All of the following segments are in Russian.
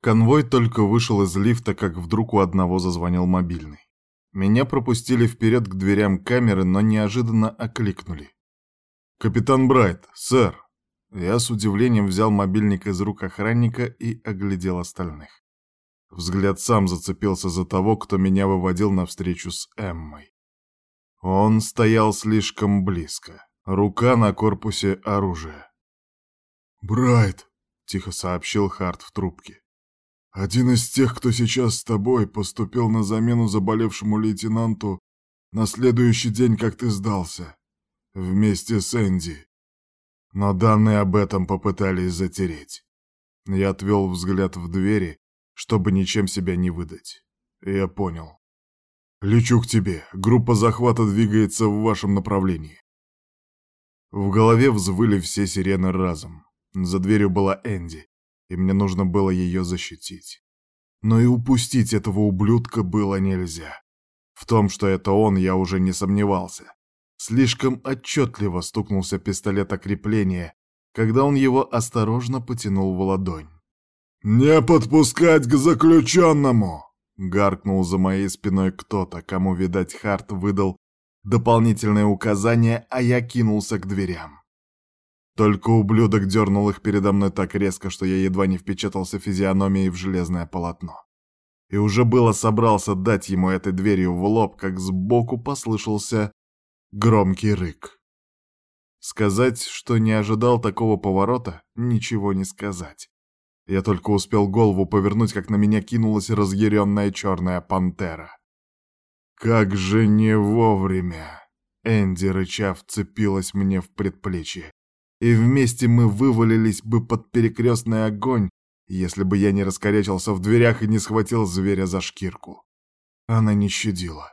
Конвой только вышел из лифта, как вдруг у одного зазвонил мобильный. Меня пропустили вперед к дверям камеры, но неожиданно окликнули. «Капитан Брайт, сэр!» Я с удивлением взял мобильник из рук охранника и оглядел остальных. Взгляд сам зацепился за того, кто меня выводил навстречу с Эммой. Он стоял слишком близко. Рука на корпусе оружия. «Брайт», — тихо сообщил Харт в трубке. «Один из тех, кто сейчас с тобой, поступил на замену заболевшему лейтенанту на следующий день, как ты сдался, вместе с Энди. Но данные об этом попытались затереть. Я отвел взгляд в двери, чтобы ничем себя не выдать. Я понял. Лечу к тебе. Группа захвата двигается в вашем направлении. В голове взвыли все сирены разом. За дверью была Энди, и мне нужно было ее защитить. Но и упустить этого ублюдка было нельзя. В том, что это он, я уже не сомневался. Слишком отчетливо стукнулся пистолет о крепление, когда он его осторожно потянул в ладонь. «Не подпускать к заключенному!» — гаркнул за моей спиной кто-то, кому, видать, Харт выдал дополнительные указания, а я кинулся к дверям. Только ублюдок дернул их передо мной так резко, что я едва не впечатался физиономией в железное полотно. И уже было собрался дать ему этой дверью в лоб, как сбоку послышался громкий рык. Сказать, что не ожидал такого поворота, ничего не сказать. Я только успел голову повернуть, как на меня кинулась разъяренная черная пантера. Как же не вовремя! Энди, рыча, вцепилась мне в предплечье. И вместе мы вывалились бы под перекрестный огонь, если бы я не раскорячился в дверях и не схватил зверя за шкирку. Она не щадила.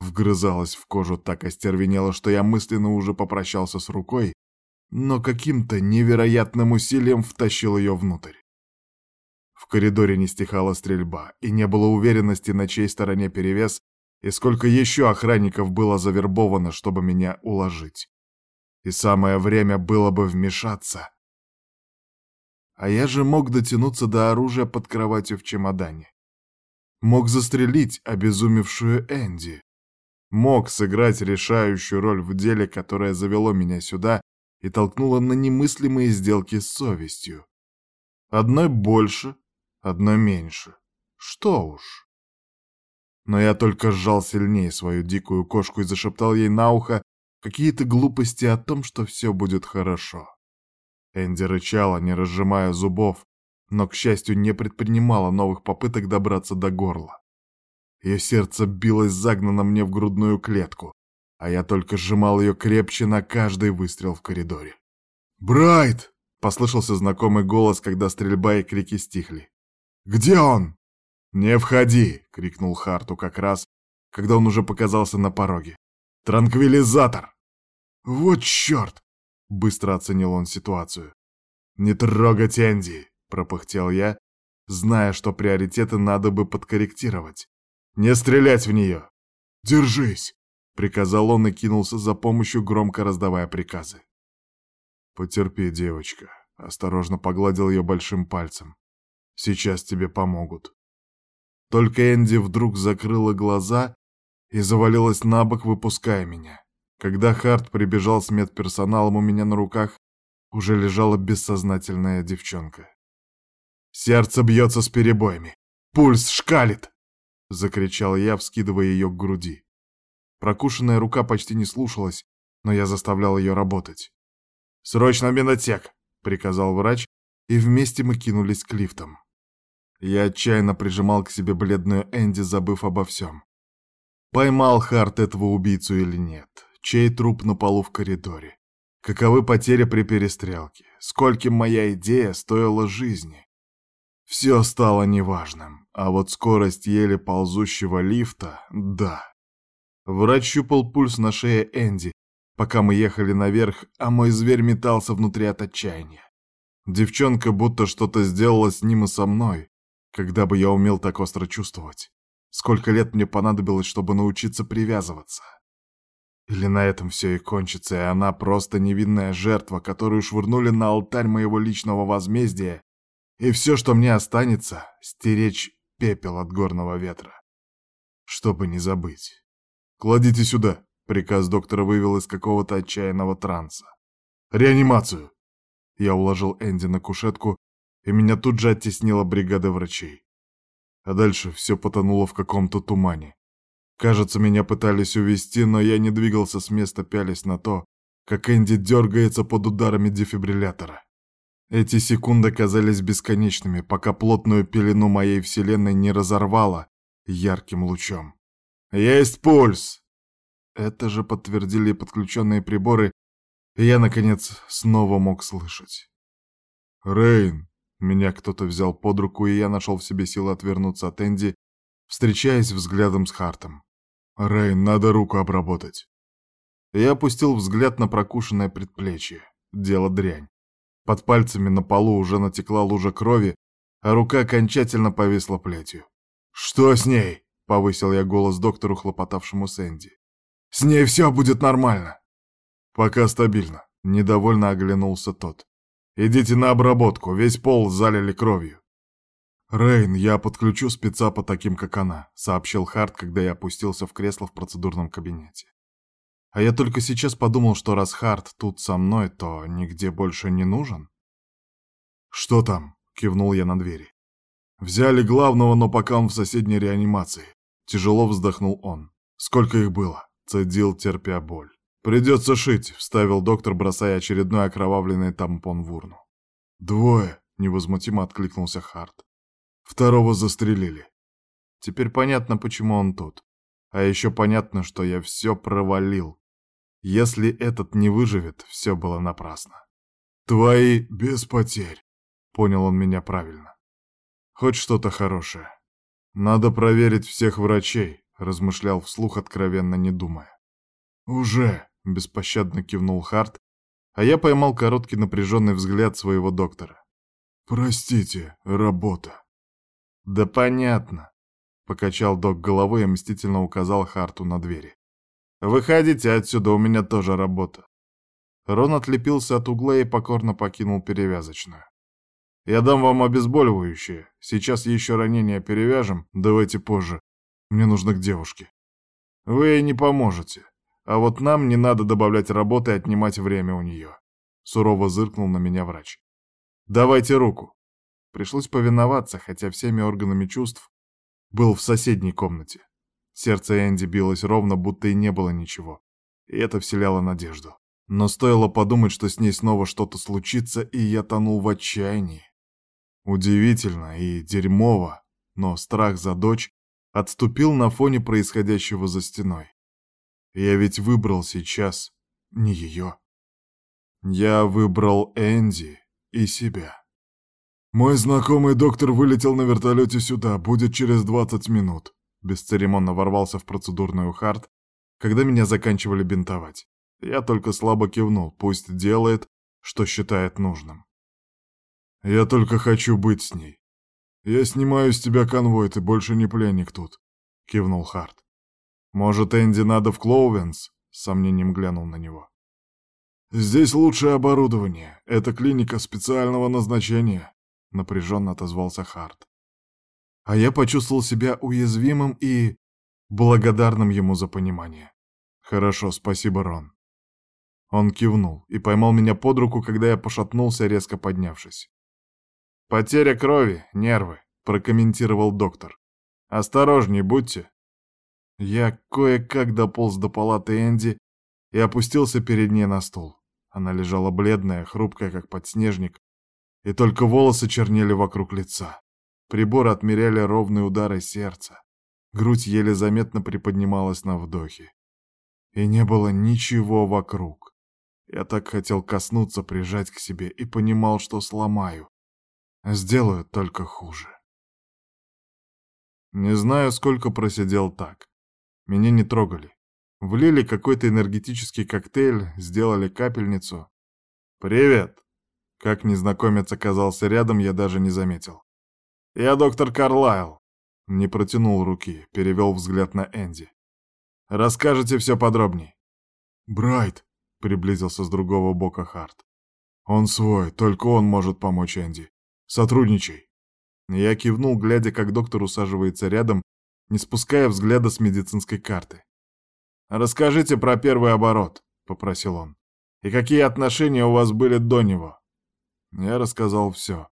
Вгрызалась в кожу так остервенело, что я мысленно уже попрощался с рукой, но каким-то невероятным усилием втащил ее внутрь. В коридоре не стихала стрельба, и не было уверенности, на чьей стороне перевес, и сколько еще охранников было завербовано, чтобы меня уложить. И самое время было бы вмешаться. А я же мог дотянуться до оружия под кроватью в чемодане. Мог застрелить обезумевшую Энди. Мог сыграть решающую роль в деле, которое завело меня сюда и толкнуло на немыслимые сделки с совестью. Одной больше, одно меньше. Что уж. Но я только сжал сильнее свою дикую кошку и зашептал ей на ухо какие-то глупости о том, что все будет хорошо. Энди рычала, не разжимая зубов, но, к счастью, не предпринимала новых попыток добраться до горла. Ее сердце билось загнано мне в грудную клетку, а я только сжимал ее крепче на каждый выстрел в коридоре. «Брайт!» — послышался знакомый голос, когда стрельба и крики стихли. Где он?» «Не входи!» — крикнул Харту как раз, когда он уже показался на пороге. «Транквилизатор!» «Вот черт!» — быстро оценил он ситуацию. «Не трогать Энди!» — пропыхтел я, зная, что приоритеты надо бы подкорректировать. «Не стрелять в нее!» «Держись!» — приказал он и кинулся за помощью, громко раздавая приказы. «Потерпи, девочка», — осторожно погладил ее большим пальцем. Сейчас тебе помогут. Только Энди вдруг закрыла глаза и завалилась на бок, выпуская меня. Когда Харт прибежал с медперсоналом, у меня на руках уже лежала бессознательная девчонка. «Сердце бьется с перебоями! Пульс шкалит!» — закричал я, вскидывая ее к груди. Прокушенная рука почти не слушалась, но я заставлял ее работать. «Срочно в минотек!» — приказал врач, и вместе мы кинулись к лифтам. Я отчаянно прижимал к себе бледную Энди, забыв обо всем. Поймал Харт этого убийцу или нет? Чей труп на полу в коридоре? Каковы потери при перестрелке? Скольким моя идея стоила жизни? Все стало неважным, а вот скорость еле ползущего лифта — да. Врач щупал пульс на шее Энди, пока мы ехали наверх, а мой зверь метался внутри от отчаяния. Девчонка будто что-то сделала с ним и со мной, когда бы я умел так остро чувствовать? Сколько лет мне понадобилось, чтобы научиться привязываться? Или на этом все и кончится, и она просто невинная жертва, которую швырнули на алтарь моего личного возмездия, И все, что мне останется, стеречь пепел от горного ветра. Чтобы не забыть. «Кладите сюда», — приказ доктора вывел из какого-то отчаянного транса. «Реанимацию!» Я уложил Энди на кушетку, и меня тут же оттеснила бригада врачей. А дальше все потонуло в каком-то тумане. Кажется, меня пытались увести, но я не двигался с места, пялись на то, как Энди дергается под ударами дефибриллятора. Эти секунды казались бесконечными, пока плотную пелену моей вселенной не разорвало ярким лучом. «Есть пульс!» Это же подтвердили подключенные приборы, и я, наконец, снова мог слышать. «Рейн!» Меня кто-то взял под руку, и я нашел в себе силы отвернуться от Энди, встречаясь взглядом с Хартом. «Рейн, надо руку обработать». Я опустил взгляд на прокушенное предплечье. Дело дрянь. Под пальцами на полу уже натекла лужа крови, а рука окончательно повисла плетью. «Что с ней?» — повысил я голос доктору, хлопотавшему Сэнди. «С ней все будет нормально!» «Пока стабильно», — недовольно оглянулся тот. «Идите на обработку, весь пол залили кровью». «Рейн, я подключу спеца по таким, как она», — сообщил Харт, когда я опустился в кресло в процедурном кабинете. А я только сейчас подумал, что раз Харт тут со мной, то нигде больше не нужен. «Что там?» — кивнул я на двери. «Взяли главного, но пока он в соседней реанимации». Тяжело вздохнул он. «Сколько их было?» — цедил, терпя боль. «Придется шить», — вставил доктор, бросая очередной окровавленный тампон в урну. «Двое», — невозмутимо откликнулся Харт. «Второго застрелили». Теперь понятно, почему он тут. А еще понятно, что я все провалил. Если этот не выживет, все было напрасно. «Твои без потерь», — понял он меня правильно. «Хоть что-то хорошее. Надо проверить всех врачей», — размышлял вслух, откровенно не думая. «Уже», — беспощадно кивнул Харт, а я поймал короткий напряженный взгляд своего доктора. «Простите, работа». «Да понятно», — покачал док головой и мстительно указал Харту на двери. «Выходите отсюда, у меня тоже работа». Рон отлепился от угла и покорно покинул перевязочную. «Я дам вам обезболивающее. Сейчас еще ранение перевяжем, давайте позже. Мне нужно к девушке». «Вы ей не поможете. А вот нам не надо добавлять работы и отнимать время у нее». Сурово зыркнул на меня врач. «Давайте руку». Пришлось повиноваться, хотя всеми органами чувств был в соседней комнате. Сердце Энди билось ровно, будто и не было ничего. И это вселяло надежду. Но стоило подумать, что с ней снова что-то случится, и я тонул в отчаянии. Удивительно и дерьмово, но страх за дочь отступил на фоне происходящего за стеной. Я ведь выбрал сейчас не ее. Я выбрал Энди и себя. Мой знакомый доктор вылетел на вертолете сюда, будет через 20 минут бесцеремонно ворвался в процедурную хард, когда меня заканчивали бинтовать. Я только слабо кивнул, пусть делает, что считает нужным. Я только хочу быть с ней. Я снимаю с тебя конвой, ты больше не пленник тут, кивнул Харт. Может, Энди надо в Клоувенс? С сомнением глянул на него. Здесь лучшее оборудование. Это клиника специального назначения, напряженно отозвался Харт а я почувствовал себя уязвимым и благодарным ему за понимание. «Хорошо, спасибо, Рон». Он кивнул и поймал меня под руку, когда я пошатнулся, резко поднявшись. «Потеря крови, нервы», — прокомментировал доктор. «Осторожней будьте». Я кое-как дополз до палаты Энди и опустился перед ней на стул. Она лежала бледная, хрупкая, как подснежник, и только волосы чернели вокруг лица. Приборы отмеряли ровные удары сердца. Грудь еле заметно приподнималась на вдохе. И не было ничего вокруг. Я так хотел коснуться, прижать к себе, и понимал, что сломаю. Сделаю только хуже. Не знаю, сколько просидел так. Меня не трогали. Влили какой-то энергетический коктейль, сделали капельницу. «Привет!» Как незнакомец оказался рядом, я даже не заметил. «Я доктор Карлайл». Не протянул руки, перевел взгляд на Энди. «Расскажете все подробней». «Брайт», — приблизился с другого бока Харт. «Он свой, только он может помочь Энди. Сотрудничай. Я кивнул, глядя, как доктор усаживается рядом, не спуская взгляда с медицинской карты. «Расскажите про первый оборот», — попросил он. «И какие отношения у вас были до него?» Я рассказал все.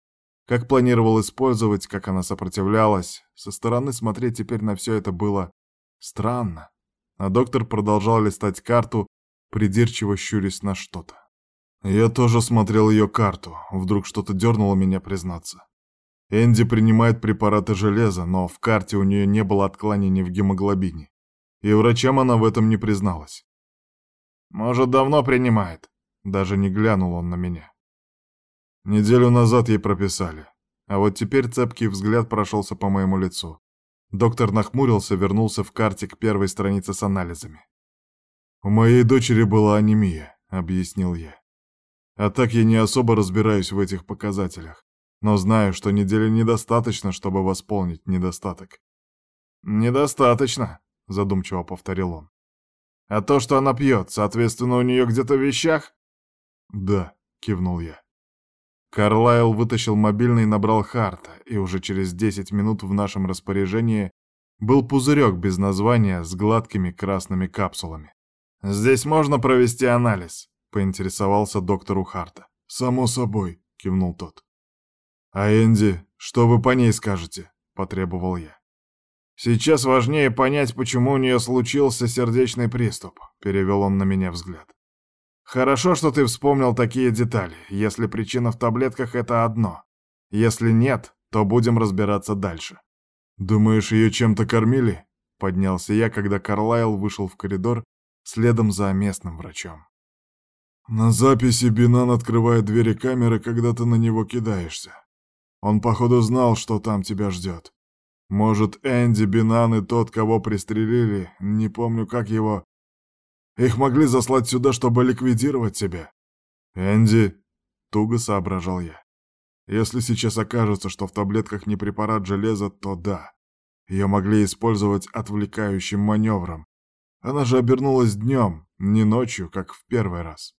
Как планировал использовать, как она сопротивлялась. Со стороны смотреть теперь на все это было странно. А доктор продолжал листать карту, придирчиво щурясь на что-то. Я тоже смотрел ее карту. Вдруг что-то дернуло меня признаться. Энди принимает препараты железа, но в карте у нее не было отклонений в гемоглобине. И врачам она в этом не призналась. «Может, давно принимает?» Даже не глянул он на меня. Неделю назад ей прописали. А вот теперь цепкий взгляд прошелся по моему лицу. Доктор нахмурился, вернулся в карте к первой странице с анализами. «У моей дочери была анемия», — объяснил я. «А так я не особо разбираюсь в этих показателях но знаю, что недели недостаточно, чтобы восполнить недостаток. «Недостаточно», — задумчиво повторил он. «А то, что она пьет, соответственно, у нее где-то в вещах?» «Да», — кивнул я. Карлайл вытащил мобильный и набрал Харта, и уже через 10 минут в нашем распоряжении был пузырек без названия с гладкими красными капсулами. «Здесь можно провести анализ?» — поинтересовался доктор у Харта. «Само собой», — кивнул тот. «А Энди, что вы по ней скажете?» — потребовал я. «Сейчас важнее понять, почему у нее случился сердечный приступ», — перевел он на меня взгляд. «Хорошо, что ты вспомнил такие детали. Если причина в таблетках — это одно. Если нет, то будем разбираться дальше». «Думаешь, ее чем-то кормили?» — поднялся я, когда Карлайл вышел в коридор следом за местным врачом. «На записи Бинан открывает двери камеры, когда ты на него кидаешься. Он, походу, знал, что там тебя ждет. Может, Энди, Бинан и тот, кого пристрелили, не помню, как его... Их могли заслать сюда, чтобы ликвидировать тебя. Энди, туго соображал я. Если сейчас окажется, что в таблетках не препарат железа, то да. Ее могли использовать отвлекающим маневром. Она же обернулась днем, не ночью, как в первый раз.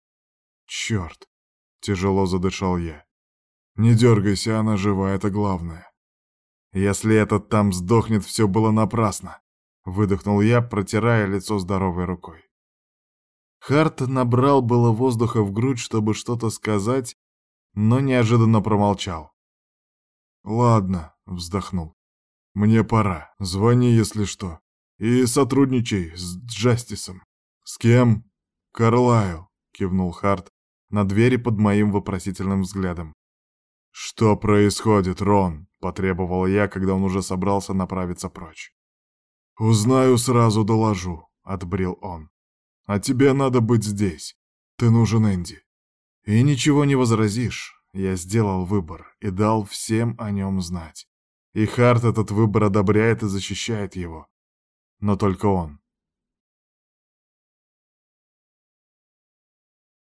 Черт, тяжело задышал я. Не дергайся, она жива, это главное. Если этот там сдохнет, все было напрасно. Выдохнул я, протирая лицо здоровой рукой. Харт набрал было воздуха в грудь, чтобы что-то сказать, но неожиданно промолчал. «Ладно», — вздохнул. «Мне пора. Звони, если что. И сотрудничай с Джастисом». «С кем?» «Карлайл», — кивнул Харт на двери под моим вопросительным взглядом. «Что происходит, Рон?» — потребовал я, когда он уже собрался направиться прочь. «Узнаю, сразу доложу», — отбрил он. «А тебе надо быть здесь. Ты нужен Энди». И ничего не возразишь. Я сделал выбор и дал всем о нем знать. И Харт этот выбор одобряет и защищает его. Но только он.